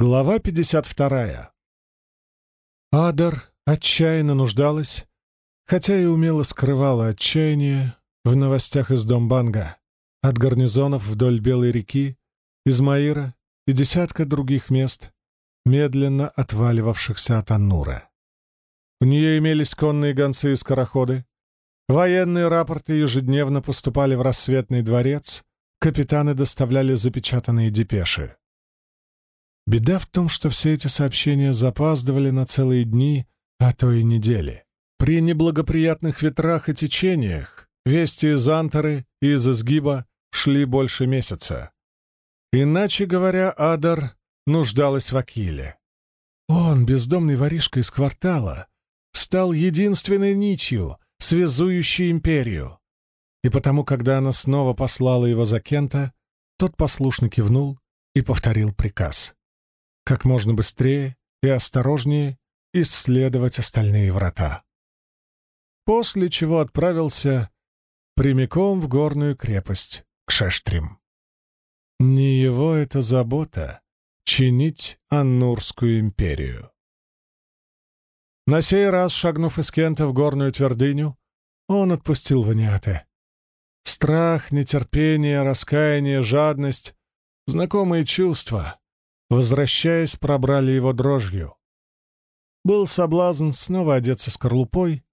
Глава 52. Адар отчаянно нуждалась, хотя и умело скрывала отчаяние в новостях из Домбанга, от гарнизонов вдоль Белой реки, из Маира и десятка других мест, медленно отваливавшихся от Аннура. У нее имелись конные гонцы и скороходы, военные рапорты ежедневно поступали в рассветный дворец, капитаны доставляли запечатанные депеши. Беда в том, что все эти сообщения запаздывали на целые дни, а то и недели. При неблагоприятных ветрах и течениях вести из Анторы и из изгиба шли больше месяца. Иначе говоря, Адар нуждалась в Акиле. Он, бездомный воришка из квартала, стал единственной нитью, связующей империю. И потому, когда она снова послала его за Кента, тот послушно кивнул и повторил приказ как можно быстрее и осторожнее исследовать остальные врата. После чего отправился прямиком в горную крепость к Шештрим. Не его это забота — чинить Аннурскую империю. На сей раз, шагнув из Кента в горную твердыню, он отпустил Ваниате. Страх, нетерпение, раскаяние, жадность — знакомые чувства, возвращаясь, пробрали его дрожью. Был соблазн снова одеться скорлупой,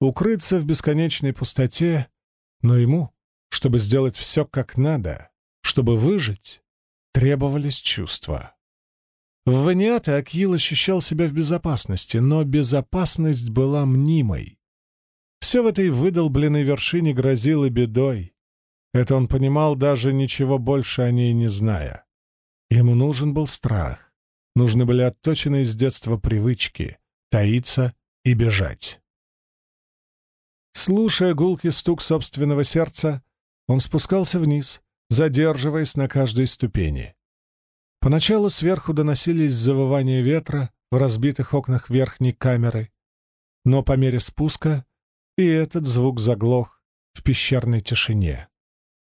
укрыться в бесконечной пустоте, но ему, чтобы сделать все как надо, чтобы выжить, требовались чувства. В Ваниате Акил ощущал себя в безопасности, но безопасность была мнимой. Все в этой выдолбленной вершине грозило бедой. Это он понимал, даже ничего больше о ней не зная. Ему нужен был страх. Нужны были отточенные с детства привычки — таиться и бежать. Слушая гулкий стук собственного сердца, он спускался вниз, задерживаясь на каждой ступени. Поначалу сверху доносились завывания ветра в разбитых окнах верхней камеры, но по мере спуска и этот звук заглох в пещерной тишине,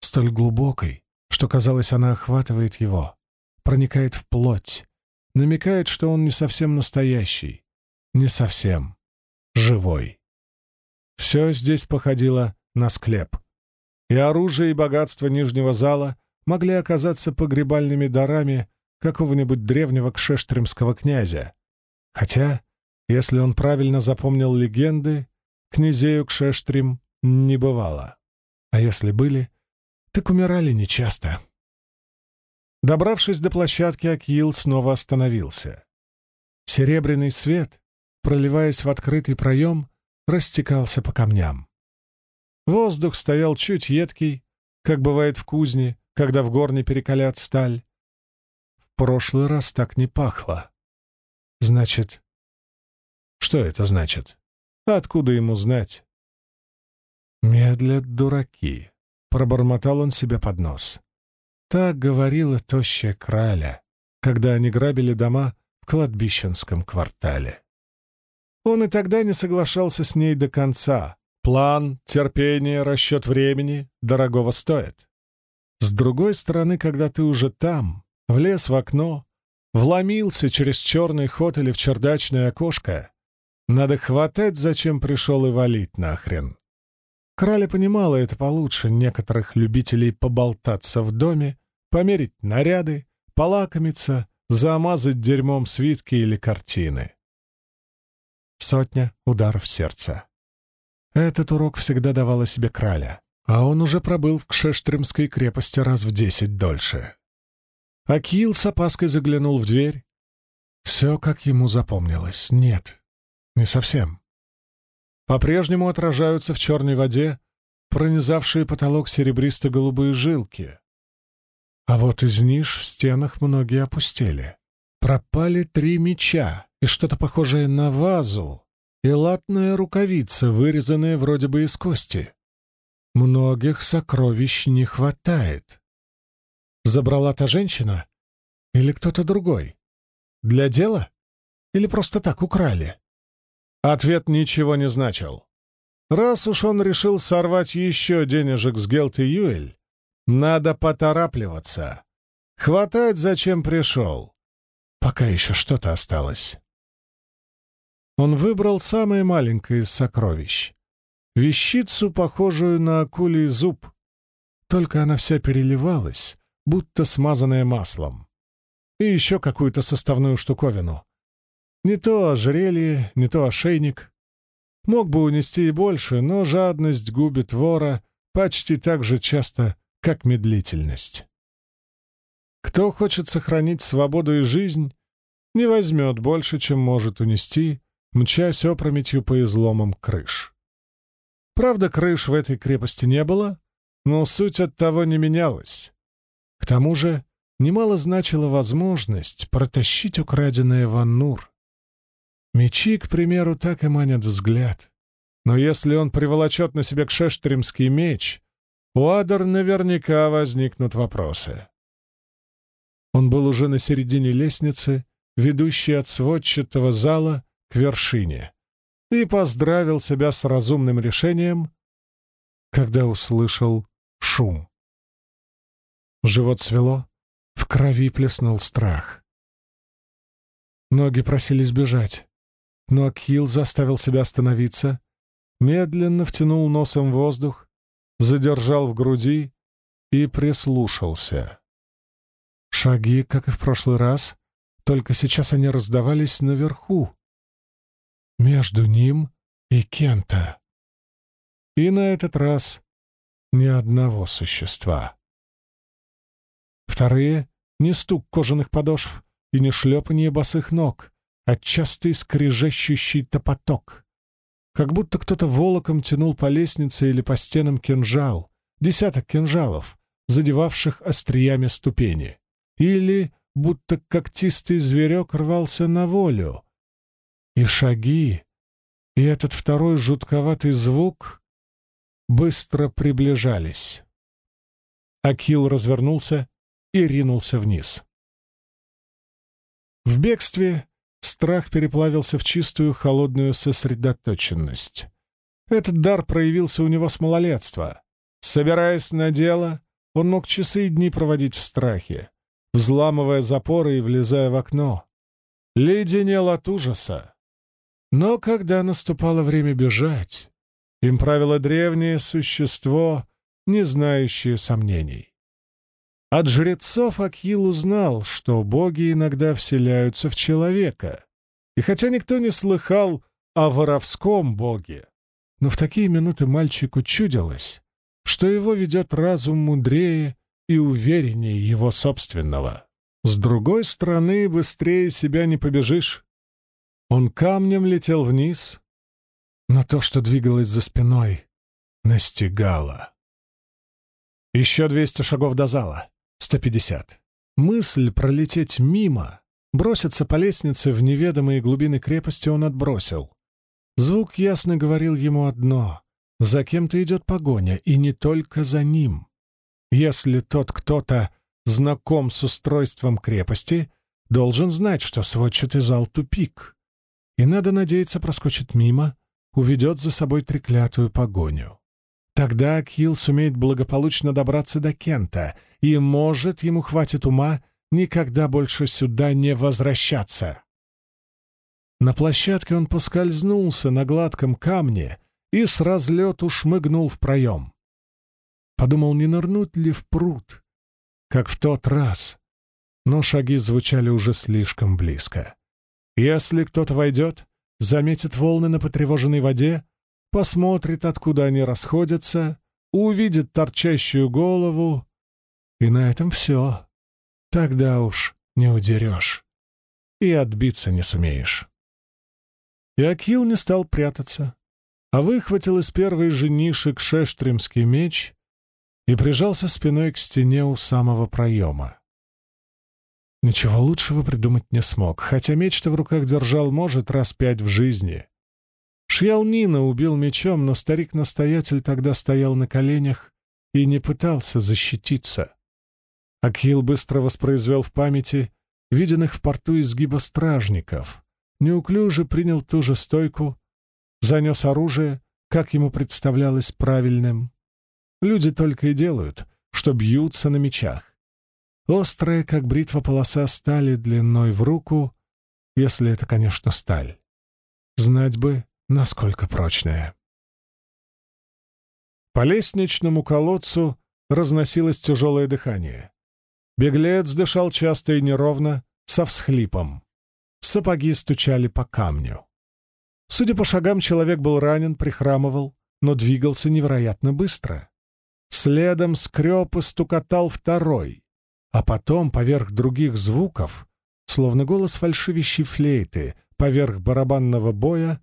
столь глубокой, что, казалось, она охватывает его проникает в плоть, намекает, что он не совсем настоящий, не совсем живой. Все здесь походило на склеп. И оружие, и богатство нижнего зала могли оказаться погребальными дарами какого-нибудь древнего кшештримского князя. Хотя, если он правильно запомнил легенды, князею Кшештрим не бывало. А если были, так умирали нечасто. Добравшись до площадки, Акил снова остановился. Серебряный свет, проливаясь в открытый проем, растекался по камням. Воздух стоял чуть едкий, как бывает в кузне, когда в горне перекалят сталь. В прошлый раз так не пахло. Значит... Что это значит? Откуда ему знать? «Медлят дураки», — пробормотал он себе под нос. Так говорила тощая краля, когда они грабили дома в кладбищенском квартале. Он и тогда не соглашался с ней до конца. План, терпение, расчет времени дорогого стоят. С другой стороны, когда ты уже там, влез в окно, вломился через черный ход или в чердачное окошко, надо хватать, зачем пришел и валить нахрен. Краля понимала это получше некоторых любителей поболтаться в доме, померить наряды, полакомиться, замазать дерьмом свитки или картины. Сотня ударов сердца. Этот урок всегда давала себе Краля, а он уже пробыл в Кшештримской крепости раз в десять дольше. Акил с опаской заглянул в дверь. Все, как ему запомнилось. Нет, не совсем по-прежнему отражаются в черной воде пронизавшие потолок серебристо-голубые жилки. А вот из ниш в стенах многие опустели. Пропали три меча и что-то похожее на вазу, и латная рукавица, вырезанная вроде бы из кости. Многих сокровищ не хватает. Забрала та женщина или кто-то другой? Для дела? Или просто так украли? Ответ ничего не значил. Раз уж он решил сорвать еще денежек с Гелт и Юэль, надо поторапливаться. Хватать, зачем пришел. пока еще что-то осталось. Он выбрал самое маленькое из сокровищ — вещицу, похожую на акулий зуб, только она вся переливалась, будто смазанная маслом. И еще какую-то составную штуковину. Не то ожерелье, не то ошейник. Мог бы унести и больше, но жадность губит вора почти так же часто, как медлительность. Кто хочет сохранить свободу и жизнь, не возьмет больше, чем может унести, мчась опрометью по изломам крыш. Правда, крыш в этой крепости не было, но суть от того не менялась. К тому же немало значила возможность протащить украденное в Аннур. Мечи, к примеру, так и манят взгляд. Но если он приволочет на себе кшештримский меч, у Адар наверняка возникнут вопросы. Он был уже на середине лестницы, ведущей от сводчатого зала к вершине, и поздравил себя с разумным решением, когда услышал шум. Живот свело, в крови плеснул страх. Ноги просились бежать, но Акил заставил себя остановиться, медленно втянул носом воздух, задержал в груди и прислушался. Шаги, как и в прошлый раз, только сейчас они раздавались наверху, между ним и Кента. И на этот раз ни одного существа. Вторые — не стук кожаных подошв и не шлепанье босых ног, а скрежещущий топоток. Как будто кто-то волоком тянул по лестнице или по стенам кинжал, десяток кинжалов, задевавших остриями ступени. Или будто когтистый зверек рвался на волю. И шаги, и этот второй жутковатый звук быстро приближались. Акил развернулся и ринулся вниз. В бегстве страх переплавился в чистую холодную сосредоточенность. Этот дар проявился у него с малолетства. Собираясь на дело, он мог часы и дни проводить в страхе, взламывая запоры и влезая в окно. Леденел от ужаса. Но когда наступало время бежать, им правило древнее существо, не знающее сомнений. От жрецов Акил узнал, что боги иногда вселяются в человека. И хотя никто не слыхал о воровском боге, но в такие минуты мальчику чудилось, что его ведет разум мудрее и увереннее его собственного. С другой стороны, быстрее себя не побежишь. Он камнем летел вниз, но то, что двигалось за спиной, настигало. Еще двести шагов до зала, сто пятьдесят. Мысль пролететь мимо, броситься по лестнице в неведомые глубины крепости он отбросил. Звук ясно говорил ему одно — за кем-то идет погоня, и не только за ним. Если тот кто-то знаком с устройством крепости, должен знать, что сводчатый зал — тупик, и надо надеяться проскочит мимо, уведет за собой треклятую погоню. Тогда Акил сумеет благополучно добраться до Кента, и, может, ему хватит ума никогда больше сюда не возвращаться. На площадке он поскользнулся на гладком камне и с разлету шмыгнул в проем. Подумал, не нырнуть ли в пруд, как в тот раз, но шаги звучали уже слишком близко. Если кто-то войдет, заметит волны на потревоженной воде, посмотрит, откуда они расходятся, увидит торчащую голову, и на этом все. Тогда уж не удерешь и отбиться не сумеешь. И Акил не стал прятаться, а выхватил из первой же ниши кшештримский меч и прижался спиной к стене у самого проема. Ничего лучшего придумать не смог, хотя меч-то в руках держал, может, раз пять в жизни. Шьялнина убил мечом, но старик-настоятель тогда стоял на коленях и не пытался защититься. Акил быстро воспроизвел в памяти виденных в порту изгиба стражников, неуклюже принял ту же стойку, занес оружие, как ему представлялось правильным. Люди только и делают, что бьются на мечах. острая, как бритва полоса стали длиной в руку, если это, конечно, сталь. Знать бы, насколько прочная. По лестничному колодцу разносилось тяжелое дыхание. Беглец дышал часто и неровно, со всхлипом. Сапоги стучали по камню. Судя по шагам, человек был ранен, прихрамывал, но двигался невероятно быстро. Следом скреб и стукотал второй, а потом, поверх других звуков, словно голос фальшивящей флейты, поверх барабанного боя,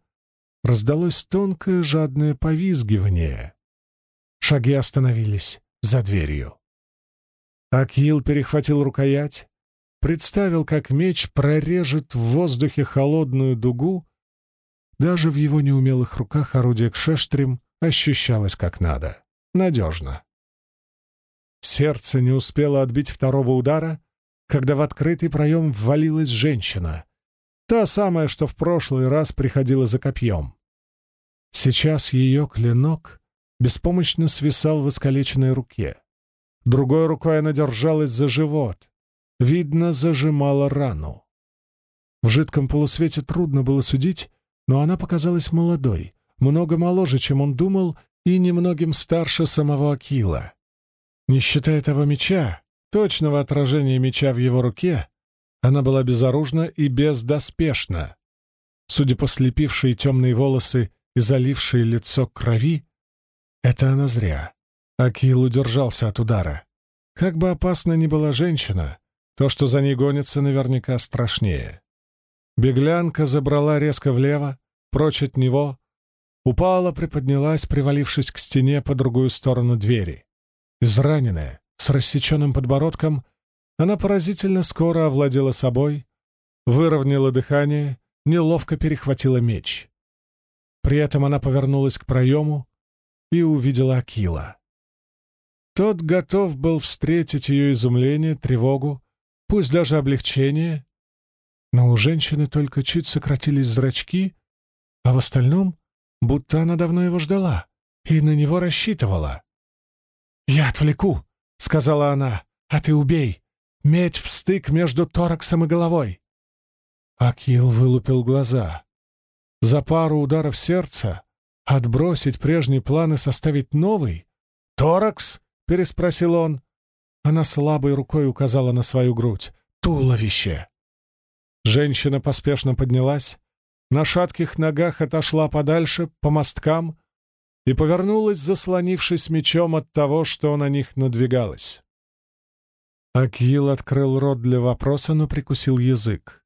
раздалось тонкое жадное повизгивание. Шаги остановились за дверью. Акил перехватил рукоять, представил, как меч прорежет в воздухе холодную дугу. Даже в его неумелых руках орудие кшештрим ощущалось как надо. Надежно. Сердце не успело отбить второго удара, когда в открытый проем ввалилась женщина. Та самая, что в прошлый раз приходила за копьем. Сейчас ее клинок беспомощно свисал в искалеченной руке. Другой рукой она держалась за живот. Видно, зажимала рану. В жидком полусвете трудно было судить, но она показалась молодой, много моложе, чем он думал, и немногим старше самого Акила. Не считая того меча, точного отражения меча в его руке, она была безоружна и бездоспешна. Судя по слепившей темные волосы и залившей лицо крови, это она зря. Акил удержался от удара. Как бы опасна ни была женщина, то, что за ней гонится, наверняка страшнее. Беглянка забрала резко влево, прочь от него, упала, приподнялась, привалившись к стене по другую сторону двери. Израненная, с рассеченным подбородком, она поразительно скоро овладела собой, выровняла дыхание, неловко перехватила меч. При этом она повернулась к проему, и увидела Акила. Тот готов был встретить ее изумление, тревогу, пусть даже облегчение, но у женщины только чуть сократились зрачки, а в остальном будто она давно его ждала и на него рассчитывала. «Я отвлеку», — сказала она, — «а ты убей. Медь в стык между тораксом и головой». Акил вылупил глаза. За пару ударов сердца Отбросить прежний план и составить новый? «Торакс?» — переспросил он. Она слабой рукой указала на свою грудь. «Туловище!» Женщина поспешно поднялась, на шатких ногах отошла подальше, по мосткам, и повернулась, заслонившись мечом от того, что на них надвигалось. Акил открыл рот для вопроса, но прикусил язык.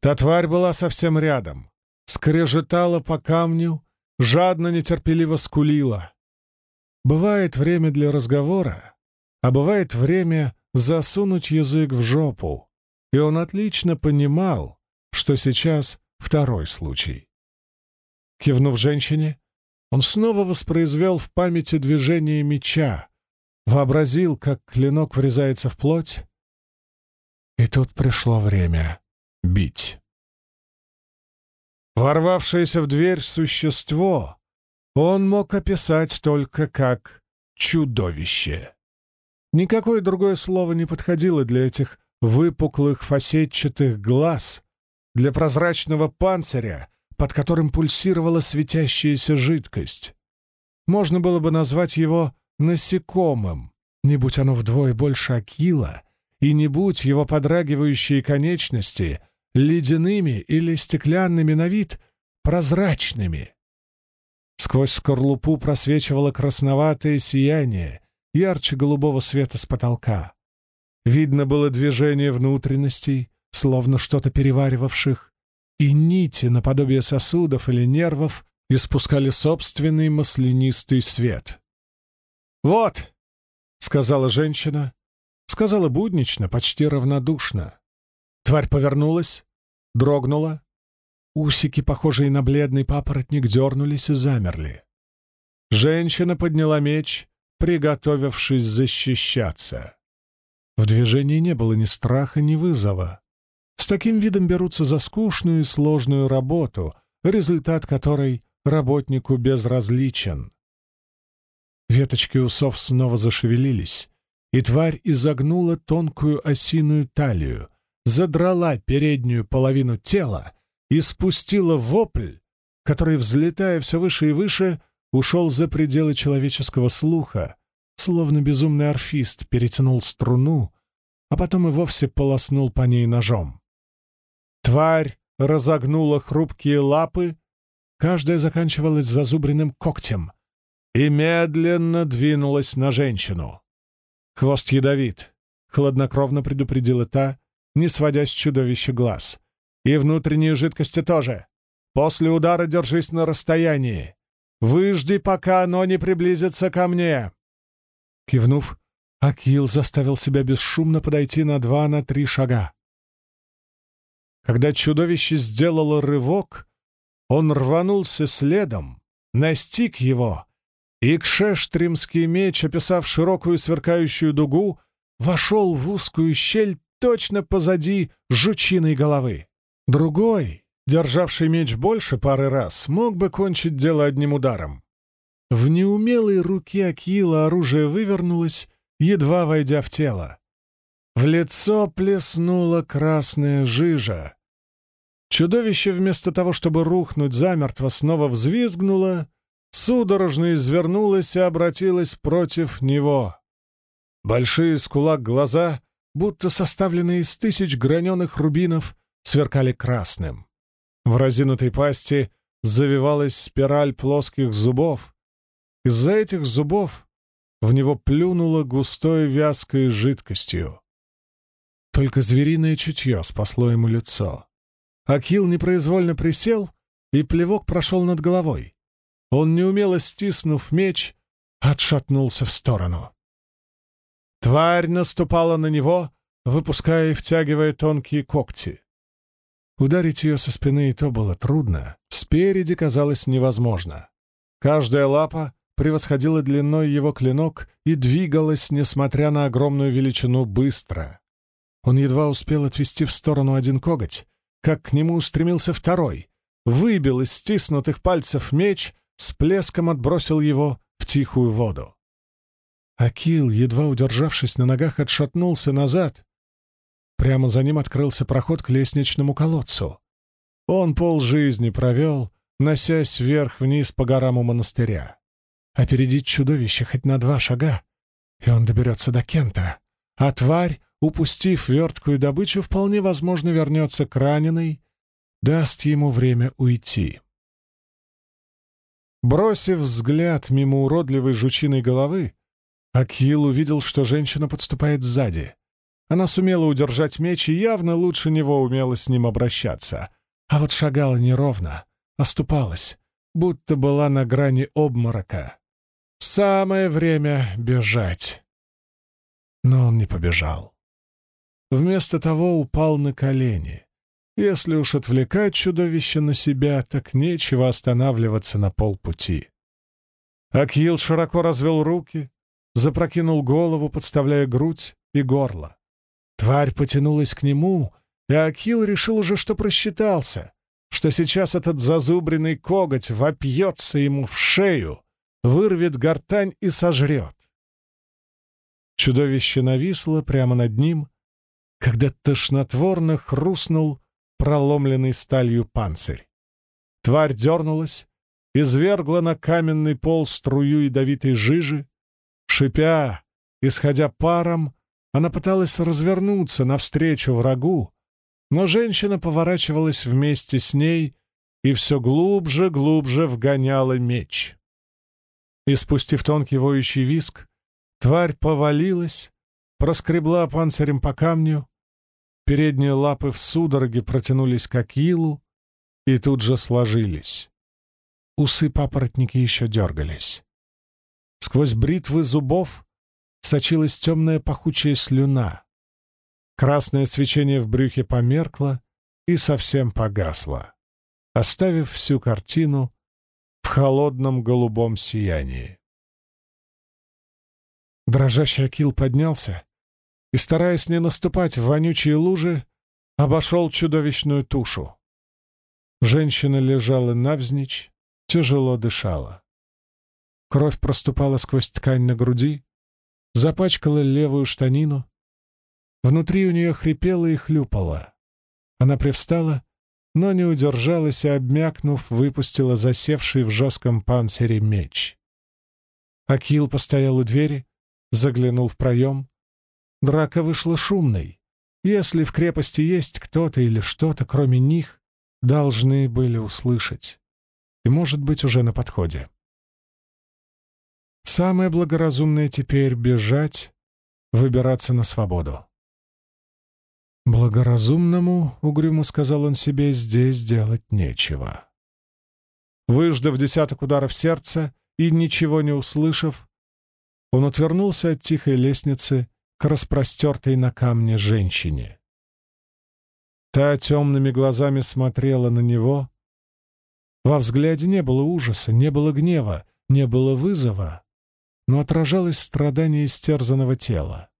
Та тварь была совсем рядом, скрежетала по камню, жадно, нетерпеливо скулила. Бывает время для разговора, а бывает время засунуть язык в жопу, и он отлично понимал, что сейчас второй случай. Кивнув женщине, он снова воспроизвел в памяти движение меча, вообразил, как клинок врезается в плоть, и тут пришло время бить. Ворвавшееся в дверь существо он мог описать только как «чудовище». Никакое другое слово не подходило для этих выпуклых фасетчатых глаз, для прозрачного панциря, под которым пульсировала светящаяся жидкость. Можно было бы назвать его насекомым, не будь оно вдвое больше акила, и не будь его подрагивающие конечности — ледяными или стеклянными на вид, прозрачными. Сквозь скорлупу просвечивало красноватое сияние, ярче голубого света с потолка. Видно было движение внутренностей, словно что-то переваривавших, и нити, наподобие сосудов или нервов, испускали собственный маслянистый свет. «Вот!» — сказала женщина, сказала буднично, почти равнодушно. Тварь повернулась, дрогнула. Усики, похожие на бледный папоротник, дернулись и замерли. Женщина подняла меч, приготовившись защищаться. В движении не было ни страха, ни вызова. С таким видом берутся за скучную и сложную работу, результат которой работнику безразличен. Веточки усов снова зашевелились, и тварь изогнула тонкую осиную талию, задрала переднюю половину тела и спустила вопль, который, взлетая все выше и выше, ушел за пределы человеческого слуха, словно безумный орфист перетянул струну, а потом и вовсе полоснул по ней ножом. Тварь разогнула хрупкие лапы, каждая заканчивалась зазубренным когтем, и медленно двинулась на женщину. Хвост ядовит, хладнокровно предупредила та, не сводя с чудовища глаз. И внутренние жидкости тоже. После удара держись на расстоянии. Выжди, пока оно не приблизится ко мне. Кивнув, Акил заставил себя бесшумно подойти на два, на три шага. Когда чудовище сделало рывок, он рванулся следом, настиг его, и кшештримский меч, описав широкую сверкающую дугу, вошел в узкую щель точно позади жучиной головы. Другой, державший меч больше пары раз, мог бы кончить дело одним ударом. В неумелой руке Акила оружие вывернулось, едва войдя в тело. В лицо плеснула красная жижа. Чудовище вместо того, чтобы рухнуть замертво, снова взвизгнуло, судорожно извернулось и обратилось против него. Большие с кулак глаза, будто составленные из тысяч граненых рубинов, сверкали красным. В разинутой пасти завивалась спираль плоских зубов. Из-за этих зубов в него плюнуло густой вязкой жидкостью. Только звериное чутье спасло ему лицо. Акил непроизвольно присел, и плевок прошел над головой. Он, неумело стиснув меч, отшатнулся в сторону. Тварь наступала на него, выпуская и втягивая тонкие когти. Ударить ее со спины и то было трудно, спереди казалось невозможно. Каждая лапа превосходила длиной его клинок и двигалась, несмотря на огромную величину, быстро. Он едва успел отвести в сторону один коготь, как к нему устремился второй, выбил из стиснутых пальцев меч, с плеском отбросил его в тихую воду. Акил, едва удержавшись на ногах, отшатнулся назад. Прямо за ним открылся проход к лестничному колодцу. Он полжизни провел, носясь вверх-вниз по горам у монастыря. Опередить чудовище хоть на два шага, и он доберется до Кента. А тварь, упустив верткую добычу, вполне возможно вернется к раненой, даст ему время уйти. Бросив взгляд мимо уродливой жучиной головы, Акил увидел, что женщина подступает сзади. Она сумела удержать меч и явно лучше него умела с ним обращаться. А вот шагала неровно, оступалась, будто была на грани обморока. Самое время бежать. Но он не побежал. Вместо того упал на колени. Если уж отвлекать чудовище на себя, так нечего останавливаться на полпути. Акил широко развел руки, запрокинул голову, подставляя грудь и горло. Тварь потянулась к нему, и Акил решил уже, что просчитался, что сейчас этот зазубренный коготь вопьется ему в шею, вырвет гортань и сожрет. Чудовище нависло прямо над ним, когда тошнотворно хрустнул проломленный сталью панцирь. Тварь дернулась, извергла на каменный пол струю ядовитой жижи. Шипя, исходя паром, она пыталась развернуться навстречу врагу, но женщина поворачивалась вместе с ней и все глубже-глубже вгоняла меч. И спустив тонкий воющий виск, тварь повалилась, проскребла панцирем по камню, Передние лапы в судороге протянулись к Акилу и тут же сложились. Усы папоротники еще дергались. Сквозь бритвы зубов сочилась темная пахучая слюна. Красное свечение в брюхе померкло и совсем погасло, оставив всю картину в холодном голубом сиянии. Дрожащий Акил поднялся и, стараясь не наступать в вонючие лужи, обошел чудовищную тушу. Женщина лежала навзничь, тяжело дышала. Кровь проступала сквозь ткань на груди, запачкала левую штанину. Внутри у нее хрипело и хлюпало. Она привстала, но не удержалась и, обмякнув, выпустила засевший в жестком панцире меч. Акил постоял у двери, заглянул в проем. Драка вышла шумной. Если в крепости есть кто-то или что-то, кроме них, должны были услышать. И, может быть, уже на подходе. Самое благоразумное теперь — бежать, выбираться на свободу. «Благоразумному, — угрюмо сказал он себе, — здесь делать нечего». Выждав десяток ударов сердца и ничего не услышав, он отвернулся от тихой лестницы к распростертой на камне женщине. Та темными глазами смотрела на него. Во взгляде не было ужаса, не было гнева, не было вызова но отражалось страдание истерзанного тела.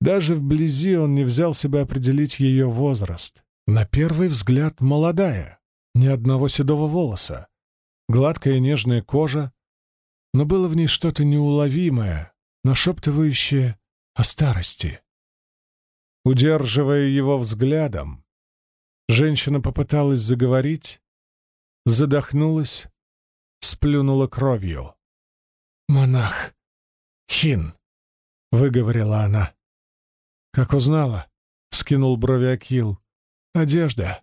Даже вблизи он не взял себя определить ее возраст. На первый взгляд молодая, ни одного седого волоса, гладкая нежная кожа, но было в ней что-то неуловимое, нашептывающее о старости. Удерживая его взглядом, женщина попыталась заговорить, задохнулась, сплюнула кровью. «Монах! Хин!» — выговорила она. «Как узнала?» — вскинул брови Акил. «Одежда».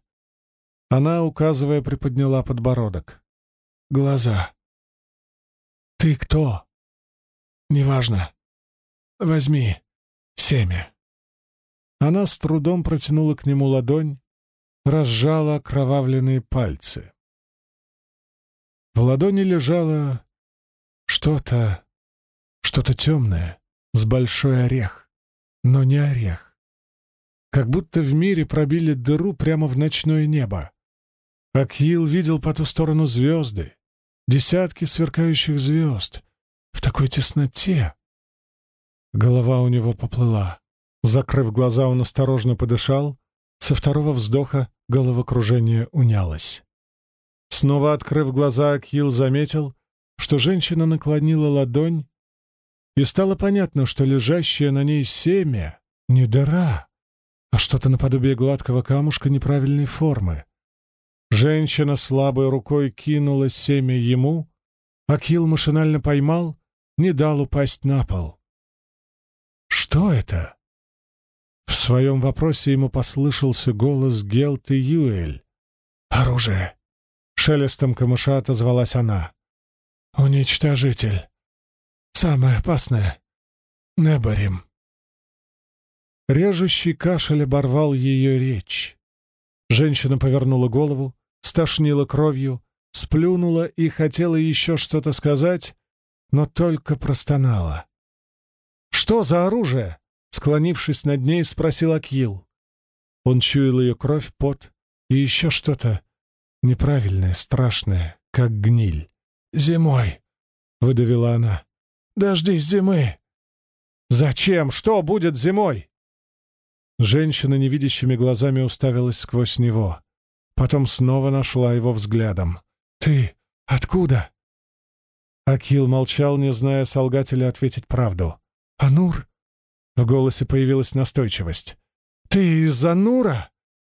Она, указывая, приподняла подбородок. «Глаза». «Ты кто?» «Неважно. Возьми семя». Она с трудом протянула к нему ладонь, разжала окровавленные пальцы. В ладони лежала что-то... что-то темное, с большой орех, но не орех. Как будто в мире пробили дыру прямо в ночное небо. Акил видел по ту сторону звезды, десятки сверкающих звезд, в такой тесноте. Голова у него поплыла. Закрыв глаза, он осторожно подышал. Со второго вздоха головокружение унялось. Снова открыв глаза, Акил заметил, что женщина наклонила ладонь, и стало понятно, что лежащее на ней семя — не дыра, а что-то наподобие гладкого камушка неправильной формы. Женщина слабой рукой кинула семя ему, а Килл машинально поймал, не дал упасть на пол. «Что это?» В своем вопросе ему послышался голос Гелты Юэль. «Оружие!» Шелестом камыша отозвалась она. «Уничтожитель. Самое опасное. Неборим». Режущий кашель оборвал ее речь. Женщина повернула голову, стошнила кровью, сплюнула и хотела еще что-то сказать, но только простонала. «Что за оружие?» — склонившись над ней, спросил Акил. Он чуял ее кровь, пот и еще что-то неправильное, страшное, как гниль. «Зимой», — выдавила она. «Дождись зимы». «Зачем? Что будет зимой?» Женщина невидящими глазами уставилась сквозь него. Потом снова нашла его взглядом. «Ты откуда?» Акил молчал, не зная, солгать или ответить правду. «Анур?» В голосе появилась настойчивость. «Ты из Анура?»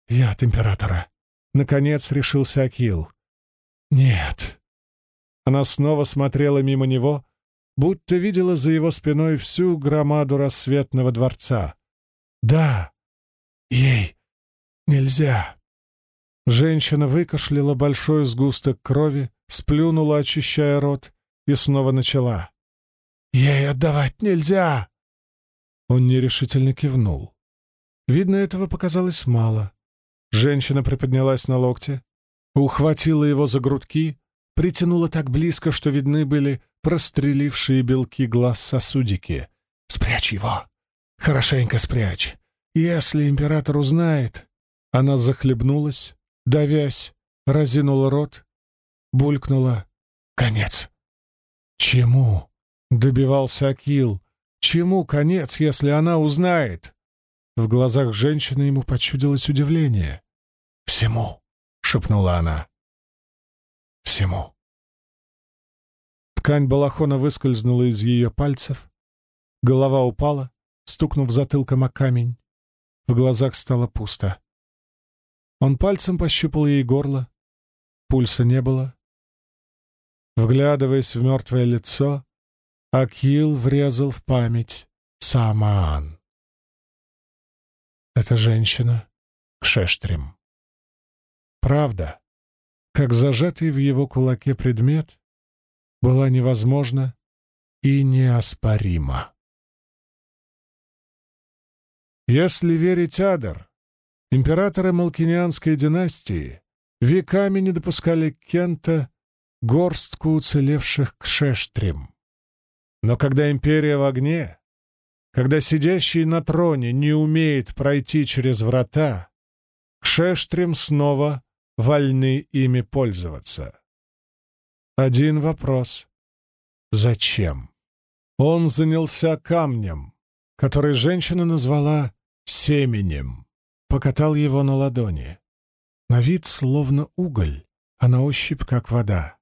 «Я от императора». Наконец решился Акил. «Нет», она снова смотрела мимо него, будто видела за его спиной всю громаду рассветного дворца. «Да, ей нельзя». Женщина выкашляла большой сгусток крови, сплюнула, очищая рот, и снова начала. «Ей отдавать нельзя!» Он нерешительно кивнул. Видно, этого показалось мало. Женщина приподнялась на локте, ухватила его за грудки, притянула так близко, что видны были прострелившие белки глаз сосудики. «Спрячь его! Хорошенько спрячь! Если император узнает...» Она захлебнулась, давясь, разинула рот, булькнула. «Конец!» «Чему?» — добивался Акил. «Чему конец, если она узнает?» В глазах женщины ему почудилось удивление. «Всему!» — шепнула она всему. Ткань балахона выскользнула из ее пальцев. Голова упала, стукнув затылком о камень. В глазах стало пусто. Он пальцем пощупал ей горло. Пульса не было. Вглядываясь в мертвое лицо, Акил врезал в память Самаан. Эта женщина — Кшештрим. Правда, как зажатый в его кулаке предмет, была невозможна и неоспорима. Если верить Адар, императоры Малкинианской династии веками не допускали Кента горстку уцелевших кшештрим. Но когда империя в огне, когда сидящий на троне не умеет пройти через врата, кшештрим снова вольны ими пользоваться. Один вопрос. Зачем? Он занялся камнем, который женщина назвала семенем, покатал его на ладони. На вид словно уголь, а на ощупь как вода.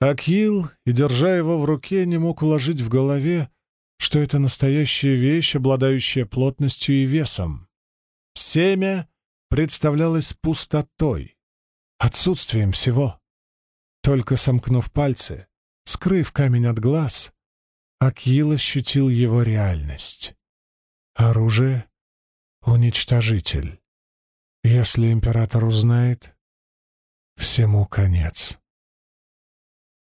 Акил, и, держа его в руке, не мог уложить в голове, что это настоящая вещь, обладающая плотностью и весом. Семя представлялось пустотой, отсутствием всего. Только сомкнув пальцы, скрыв камень от глаз, Акил ощутил его реальность. Оружие — уничтожитель. Если император узнает, всему конец.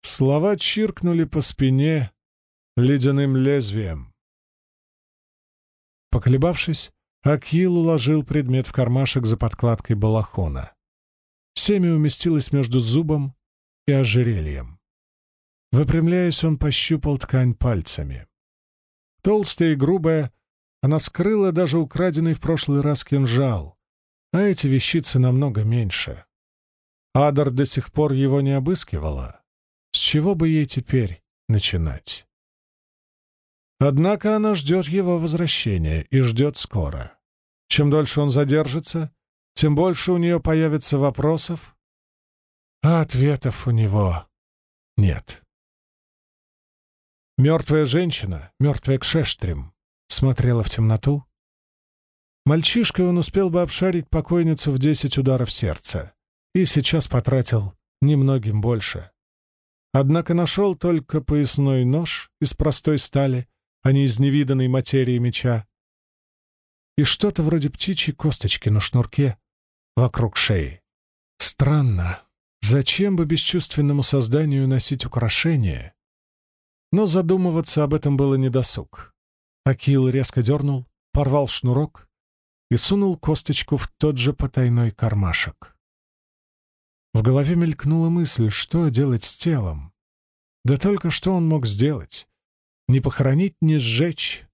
Слова чиркнули по спине ледяным лезвием. Поколебавшись, Акил уложил предмет в кармашек за подкладкой балахона. Семя уместилось между зубом и ожерельем. Выпрямляясь, он пощупал ткань пальцами. Толстая и грубая, она скрыла даже украденный в прошлый раз кинжал, а эти вещицы намного меньше. Адар до сих пор его не обыскивала. С чего бы ей теперь начинать? Однако она ждет его возвращения и ждет скоро. Чем дольше он задержится, тем больше у нее появится вопросов, а ответов у него нет. Мертвая женщина, мертвая Кшештрим, смотрела в темноту. Мальчишкой он успел бы обшарить покойницу в десять ударов сердца и сейчас потратил немногим больше. Однако нашел только поясной нож из простой стали, а не из невиданной материи меча, и что-то вроде птичьей косточки на шнурке вокруг шеи. Странно, зачем бы бесчувственному созданию носить украшения? Но задумываться об этом было недосуг. Акил резко дернул, порвал шнурок и сунул косточку в тот же потайной кармашек. В голове мелькнула мысль, что делать с телом. Да только что он мог сделать? Не похоронить, не сжечь.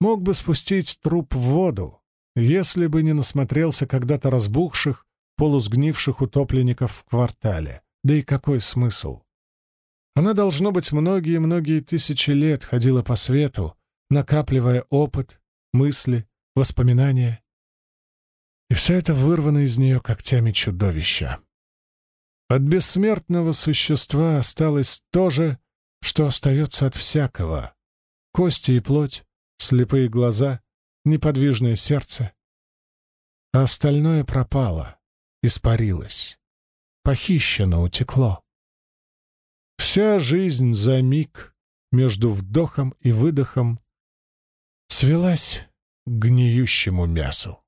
Мог бы спустить труп в воду, если бы не насмотрелся когда-то разбухших, полусгнивших утопленников в квартале. Да и какой смысл? Она, должно быть, многие-многие тысячи лет ходила по свету, накапливая опыт, мысли, воспоминания. И все это вырвано из нее когтями чудовища. От бессмертного существа осталось то же, что остается от всякого. Кости и плоть, слепые глаза, неподвижное сердце. А остальное пропало, испарилось, похищено, утекло. Вся жизнь за миг между вдохом и выдохом свелась к гниющему мясу.